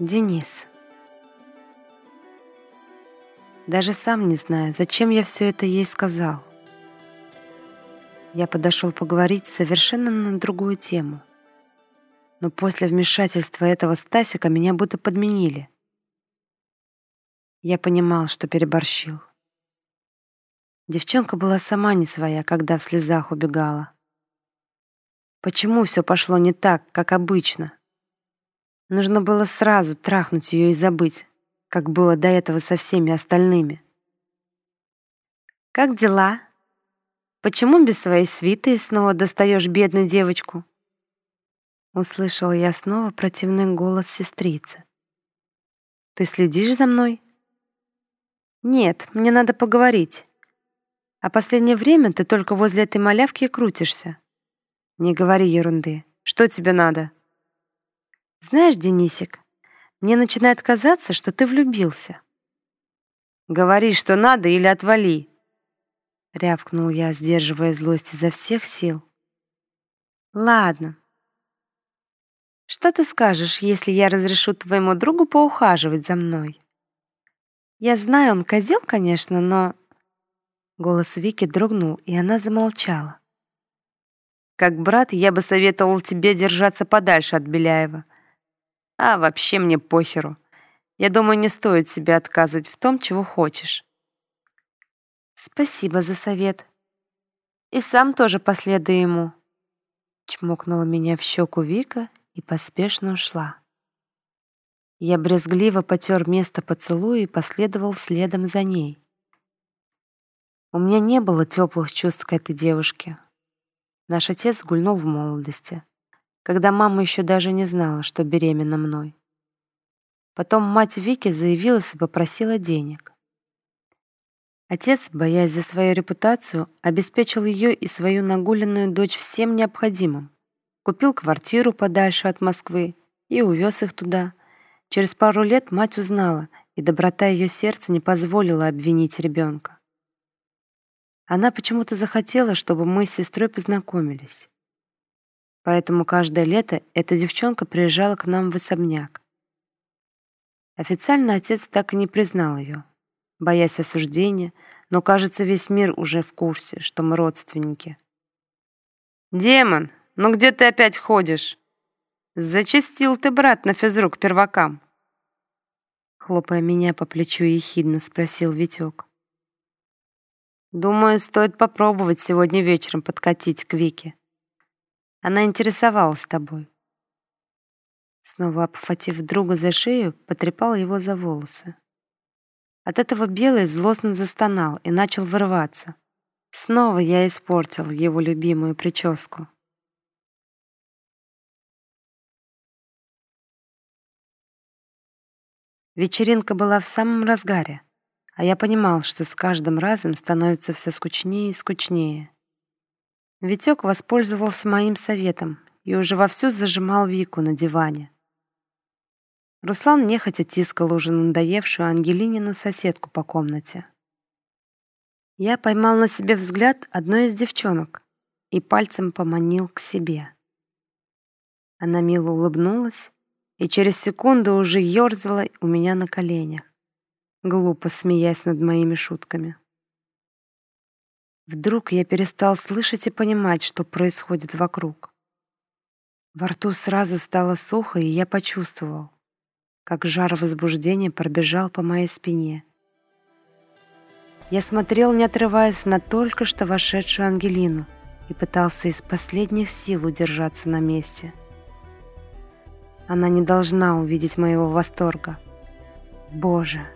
Денис. Даже сам не знаю, зачем я все это ей сказал. Я подошел поговорить совершенно на другую тему. Но после вмешательства этого Стасика меня будто подменили. Я понимал, что переборщил. Девчонка была сама не своя, когда в слезах убегала. Почему все пошло не так, как обычно? Нужно было сразу трахнуть ее и забыть, как было до этого со всеми остальными. «Как дела? Почему без своей свиты снова достаешь бедную девочку?» Услышала я снова противный голос сестрицы. «Ты следишь за мной?» «Нет, мне надо поговорить. А последнее время ты только возле этой малявки крутишься. Не говори ерунды. Что тебе надо?» Знаешь, Денисик, мне начинает казаться, что ты влюбился. Говори, что надо, или отвали. Рявкнул я, сдерживая злость изо всех сил. Ладно. Что ты скажешь, если я разрешу твоему другу поухаживать за мной? Я знаю, он козел, конечно, но... Голос Вики дрогнул, и она замолчала. Как брат, я бы советовал тебе держаться подальше от Беляева. А вообще мне похеру. Я думаю, не стоит себе отказывать в том, чего хочешь. Спасибо за совет. И сам тоже последуй ему. Чмокнула меня в щеку Вика и поспешно ушла. Я брезгливо потер место поцелуя и последовал следом за ней. У меня не было теплых чувств к этой девушке. Наш отец гульнул в молодости когда мама еще даже не знала, что беременна мной. Потом мать Вики заявилась и попросила денег. Отец, боясь за свою репутацию, обеспечил ее и свою нагуленную дочь всем необходимым. Купил квартиру подальше от Москвы и увез их туда. Через пару лет мать узнала, и доброта ее сердца не позволила обвинить ребенка. Она почему-то захотела, чтобы мы с сестрой познакомились. Поэтому каждое лето эта девчонка приезжала к нам в особняк. Официально отец так и не признал ее, боясь осуждения, но, кажется, весь мир уже в курсе, что мы родственники. «Демон, ну где ты опять ходишь? Зачастил ты, брат, на физрук первакам!» Хлопая меня по плечу, ехидно спросил Витек. «Думаю, стоит попробовать сегодня вечером подкатить к Вике. Она интересовалась тобой. Снова обхватив друга за шею, потрепал его за волосы. От этого Белый злостно застонал и начал вырываться. Снова я испортил его любимую прическу. Вечеринка была в самом разгаре, а я понимал, что с каждым разом становится все скучнее и скучнее. Витек воспользовался моим советом и уже вовсю зажимал Вику на диване. Руслан нехотя тискал уже надоевшую Ангелинину соседку по комнате. Я поймал на себе взгляд одной из девчонок и пальцем поманил к себе. Она мило улыбнулась и через секунду уже ерзала у меня на коленях, глупо смеясь над моими шутками. Вдруг я перестал слышать и понимать, что происходит вокруг. Во рту сразу стало сухо, и я почувствовал, как жар возбуждения пробежал по моей спине. Я смотрел, не отрываясь на только что вошедшую Ангелину и пытался из последних сил удержаться на месте. Она не должна увидеть моего восторга. Боже!